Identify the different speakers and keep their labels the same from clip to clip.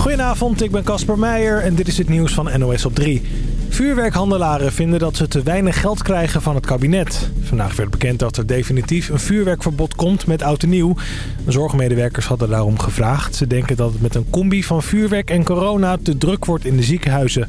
Speaker 1: Goedenavond, ik ben Casper Meijer en dit is het nieuws van NOS op 3. Vuurwerkhandelaren vinden dat ze te weinig geld krijgen van het kabinet. Vandaag werd bekend dat er definitief een vuurwerkverbod komt met oud en nieuw. Zorgmedewerkers hadden daarom gevraagd. Ze denken dat het met een combi van vuurwerk en corona te druk wordt in de ziekenhuizen.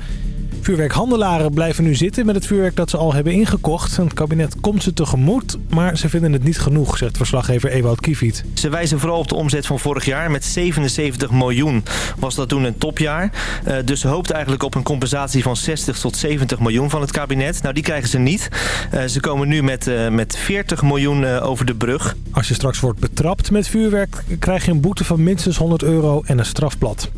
Speaker 1: Vuurwerkhandelaren blijven nu zitten met het vuurwerk dat ze al hebben ingekocht. Het kabinet komt ze tegemoet, maar ze vinden het niet genoeg, zegt verslaggever Ewout Kiefiet.
Speaker 2: Ze wijzen vooral op de omzet van vorig jaar. Met 77 miljoen was dat toen een topjaar. Uh, dus ze hoopt eigenlijk op een compensatie van 60 tot 70 miljoen van het kabinet. Nou, die krijgen ze niet. Uh, ze komen nu met, uh, met 40 miljoen over de brug.
Speaker 1: Als je straks wordt betrapt met vuurwerk, krijg je een boete van minstens 100 euro en een strafblad.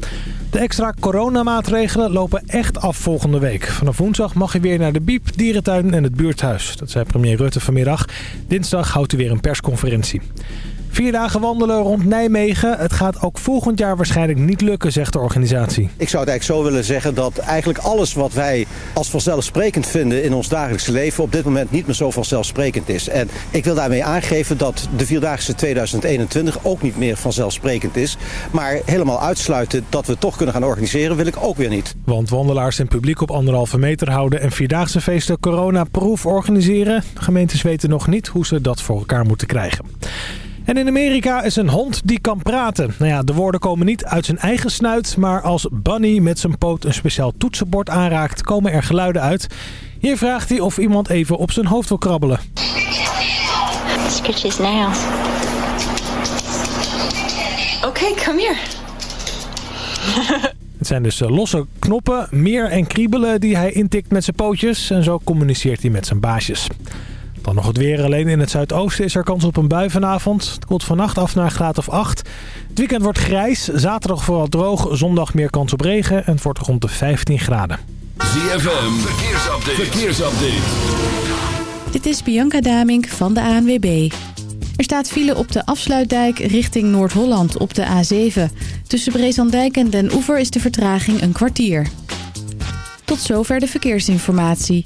Speaker 1: De extra coronamaatregelen lopen echt af volgende week. Vanaf woensdag mag je weer naar de Biep, dierentuin en het buurthuis. Dat zei premier Rutte vanmiddag. Dinsdag houdt hij weer een persconferentie. Vier dagen wandelen rond Nijmegen. Het gaat ook volgend jaar waarschijnlijk niet lukken, zegt de organisatie.
Speaker 3: Ik zou het eigenlijk zo willen zeggen dat eigenlijk alles wat wij als vanzelfsprekend vinden in ons dagelijkse leven op dit moment niet meer zo vanzelfsprekend is. En ik wil daarmee aangeven dat de Vierdaagse 2021 ook niet meer vanzelfsprekend is. Maar helemaal uitsluiten dat we toch kunnen gaan organiseren wil ik ook weer niet.
Speaker 1: Want wandelaars en publiek op anderhalve meter houden en Vierdaagse feesten corona-proof organiseren. De gemeentes weten nog niet hoe ze dat voor elkaar moeten krijgen. En in Amerika is een hond die kan praten. Nou ja, de woorden komen niet uit zijn eigen snuit, maar als Bunny met zijn poot een speciaal toetsenbord aanraakt, komen er geluiden uit. Hier vraagt hij of iemand even op zijn hoofd wil krabbelen.
Speaker 4: Scratch his nails. Okay, come here.
Speaker 1: Het zijn dus losse knoppen, meer en kriebelen die hij intikt met zijn pootjes. En zo communiceert hij met zijn baasjes. Dan nog het weer. Alleen in het zuidoosten is er kans op een bui vanavond. Het koelt vannacht af naar een graad of 8. Het weekend wordt grijs. Zaterdag vooral droog. Zondag meer kans op regen. En het wordt rond de 15 graden.
Speaker 5: ZFM. Verkeersupdate. Verkeersupdate.
Speaker 6: Dit is Bianca Damink van de ANWB. Er staat file op de afsluitdijk richting Noord-Holland op de A7. Tussen Brezandijk en Den Oever is de vertraging een kwartier. Tot zover de verkeersinformatie.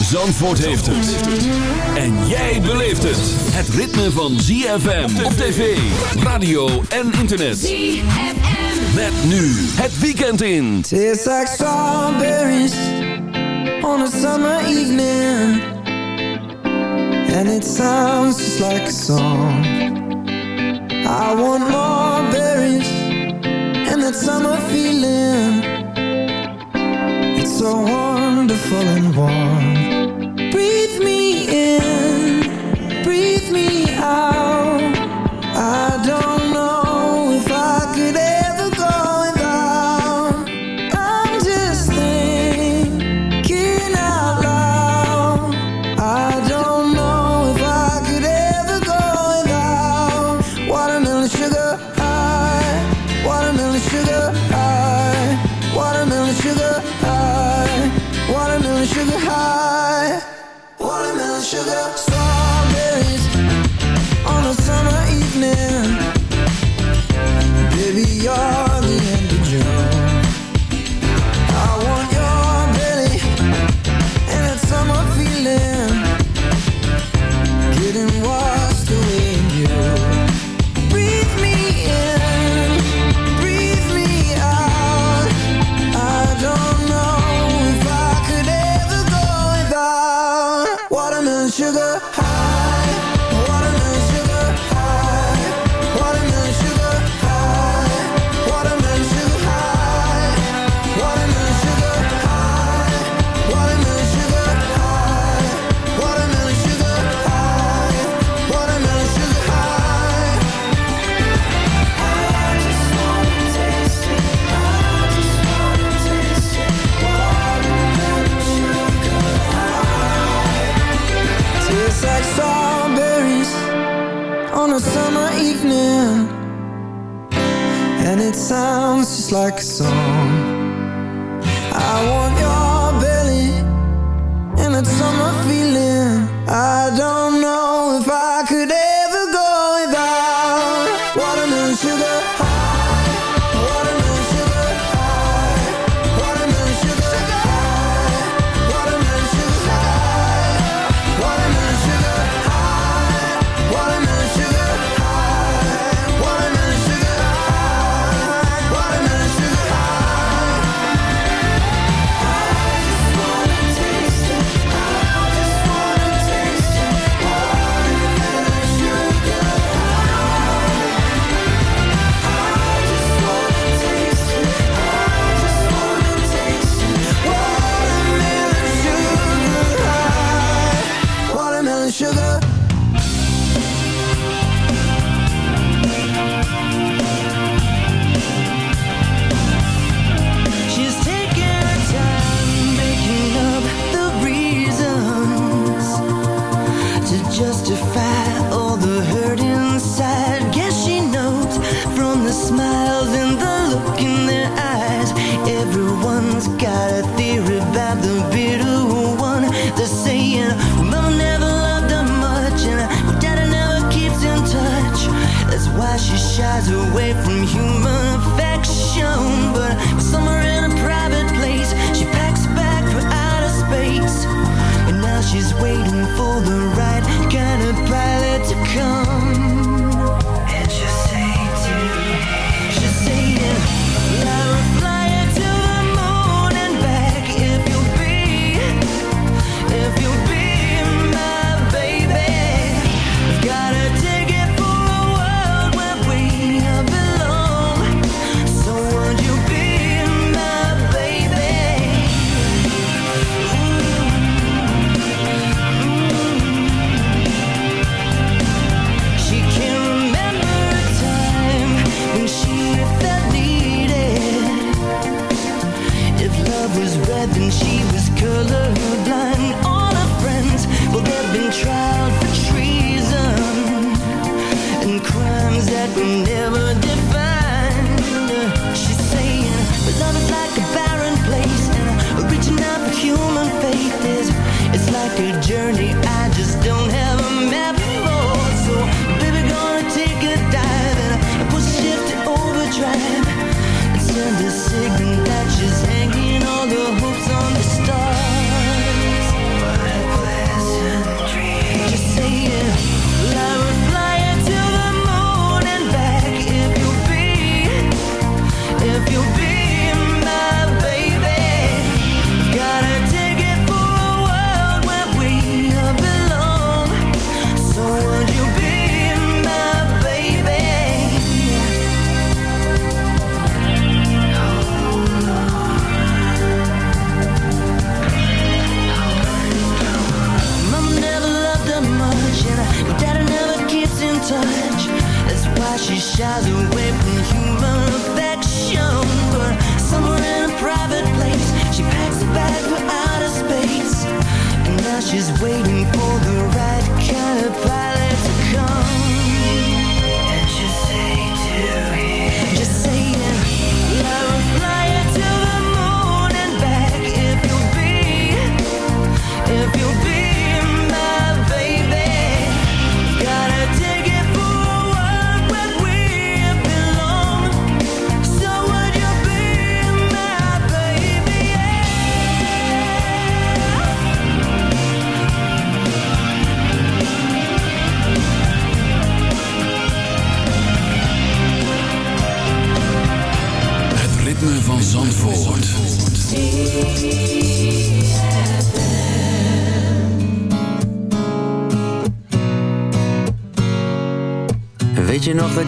Speaker 5: Zandvoort heeft het. En jij beleeft het. Het ritme van ZFM op tv, radio en internet.
Speaker 7: ZFM.
Speaker 5: Met nu het weekend in.
Speaker 8: Tastes like strawberries on a summer evening. And it sounds just like a song. I want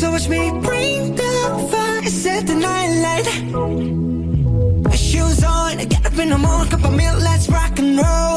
Speaker 9: So watch me
Speaker 10: bring the fire, set the night light. Shoes on,
Speaker 11: get up in the morning, cup of milk, let's rock and roll.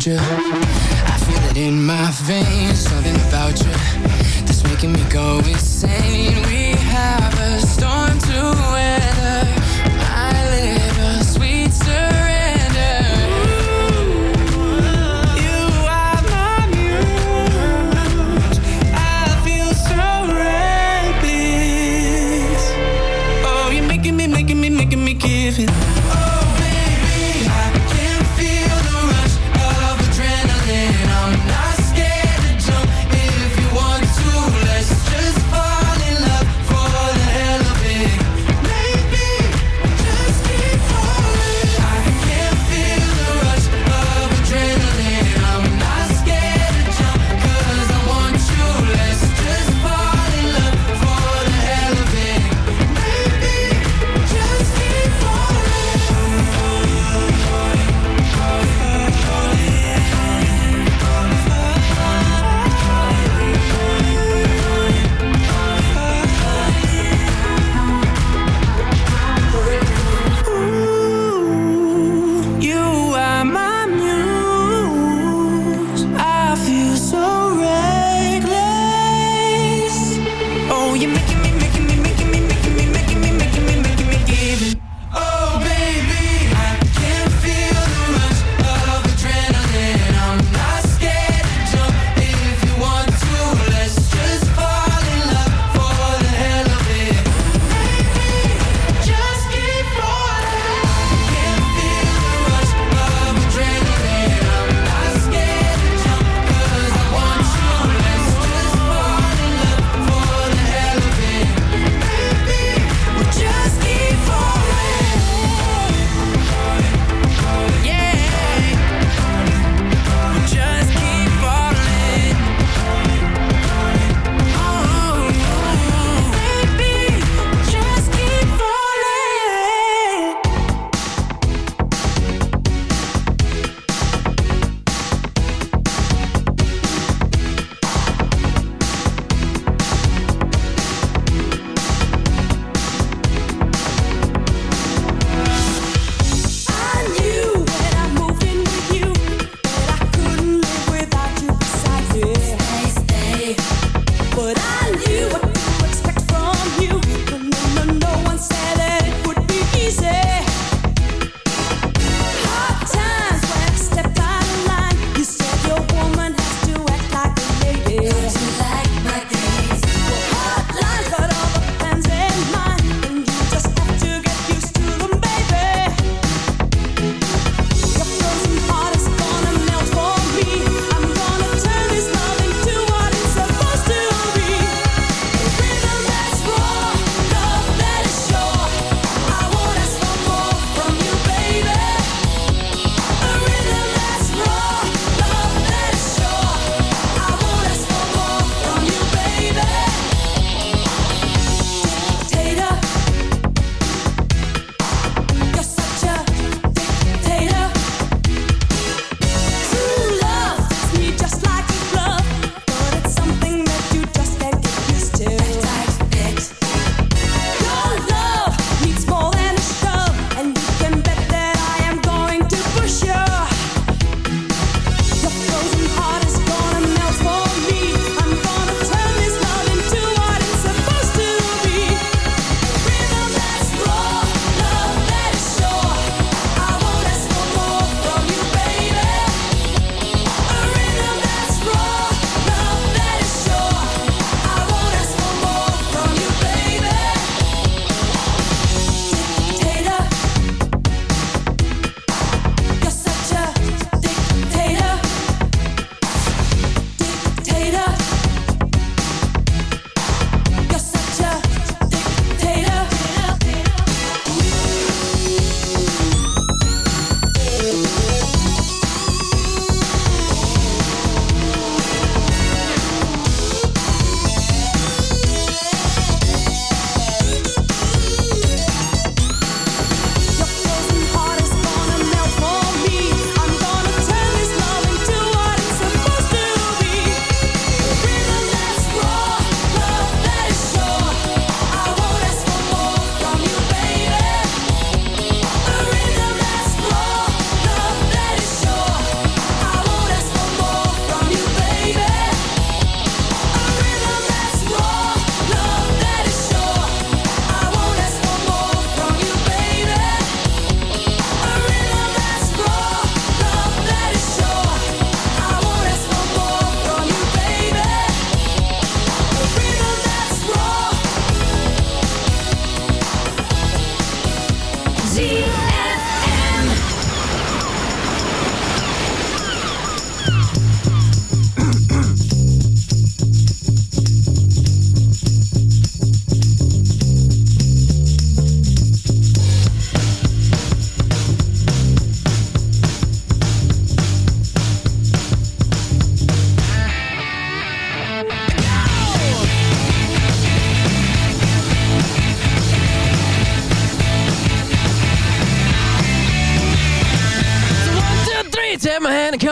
Speaker 11: around you. I feel it in my veins Something about you That's making me go insane. We have a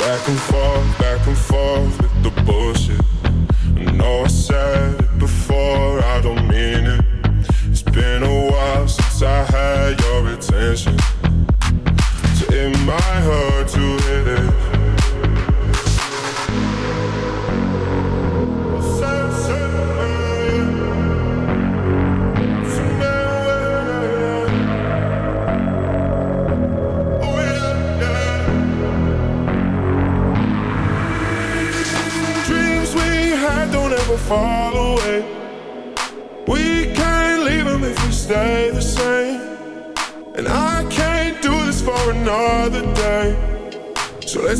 Speaker 12: Back and forth, back and forth with the bullshit.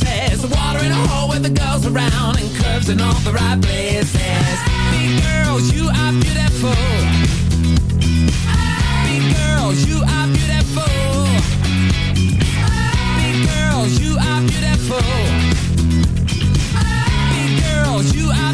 Speaker 13: braces. Water in a hole with the girls around and curves in all the right places. Big girls, you are beautiful. Big girls, you are beautiful. Big girls, you are beautiful. Big girls, you are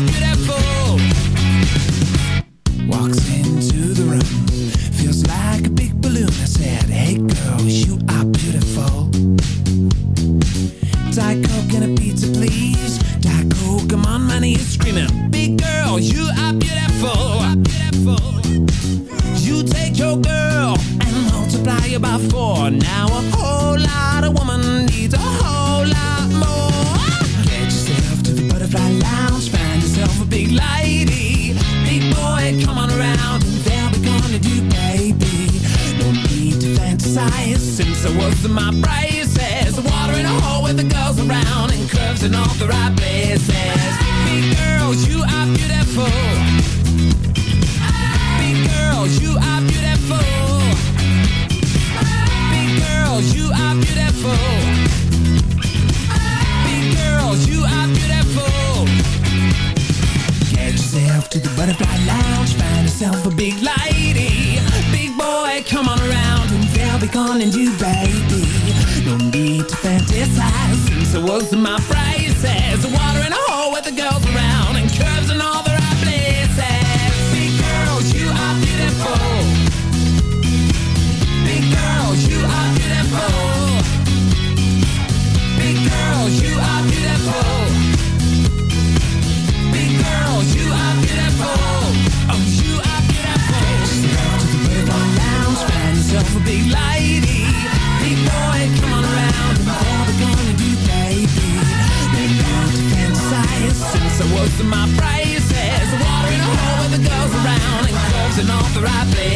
Speaker 13: be calling you baby. No need to fantasize since I was in my braces. Water in a hole with the girls around was my braces. Water in a hole with the girls around and curves in all the right places.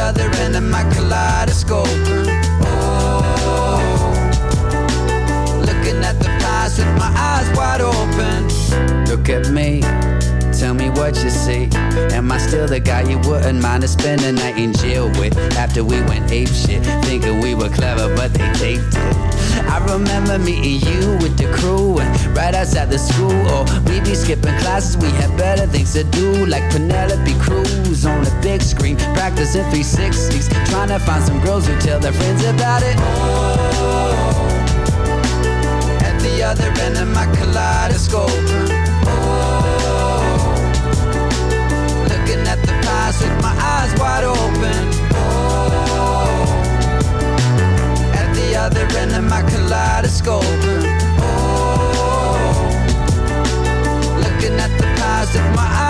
Speaker 14: The other end of my kaleidoscope. Oh, looking at the past with my eyes wide open. Look at me, tell me what you see. Am I still the guy you wouldn't mind to spend a night in jail with? After we went ape shit, thinking we were clever, but they taped it. I remember meeting you with the crew and right outside the school. Or we be skipping classes, we had better things to do, like Penelope Cruz on the big screen, practicing 360s, trying to find some girls who tell their friends about it. Oh, at the other end of my kaleidoscope. With my eyes wide open. Oh, at the other end of my kaleidoscope. Oh, looking at the past with my eyes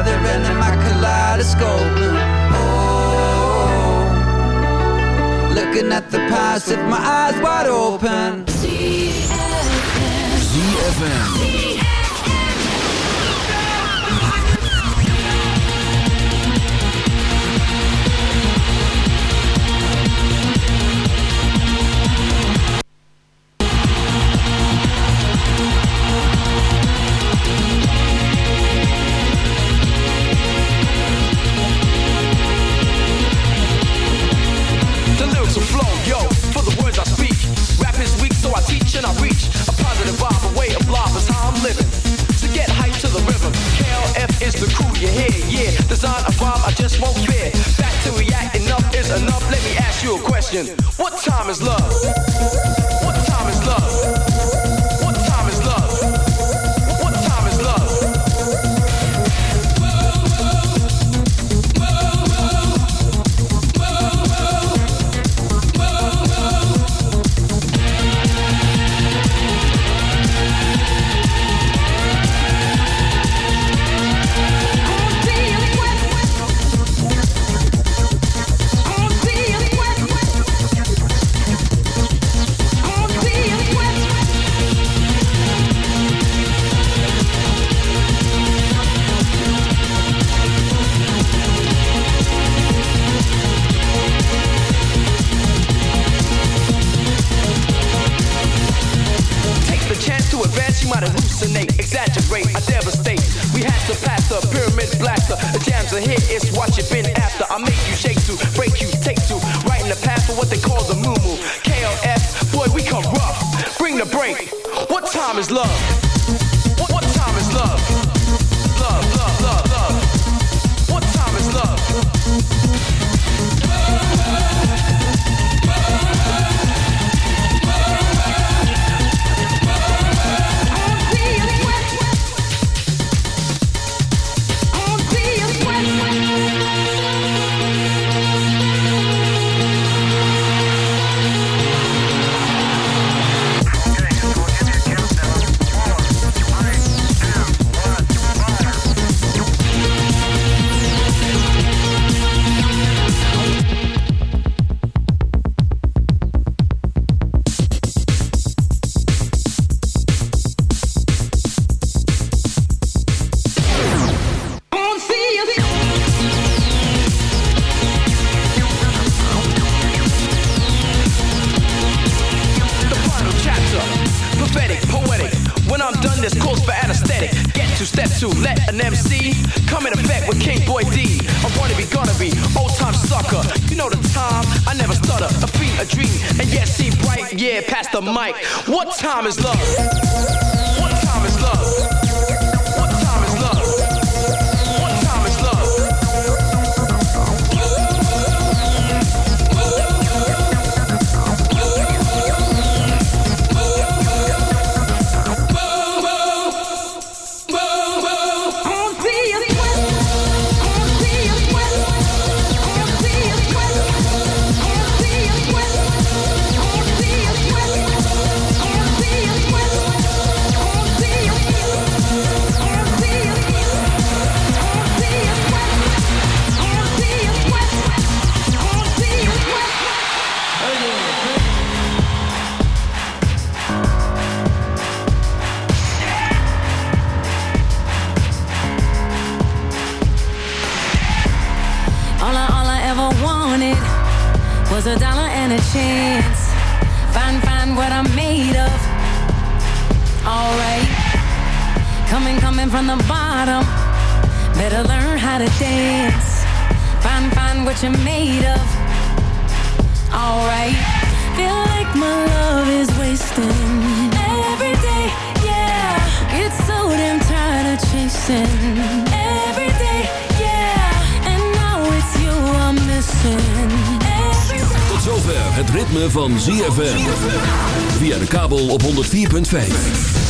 Speaker 14: At the other end of my kaleidoscope. Oh, looking at the past with my eyes wide open.
Speaker 5: ZFM.
Speaker 15: The so I reach. A positive vibe, a way of life is how I'm living. To get hype to the rhythm, KLF is the crew you hear, yeah. Design a rhyme I just won't fear. Back to react, enough is enough. Let me ask you a question. What time is love? What time is love? Get to step two, let an MC come in effect with King Boy D. I wanna be, gonna be, old time sucker. You know the time, I never stutter. A fiend, a dream, and yet see bright. Yeah, past the mic. What time is love? What time is love?
Speaker 16: From the bottom. Better learn how to dance. Find, find what you're made of. Alright. Feel like my love is wasting. Every day, yeah. Get so damn tired of chasing. Every day, yeah. And now it's you I'm missing.
Speaker 5: Tot zover het ritme van ZFM. Via de kabel op 104.5.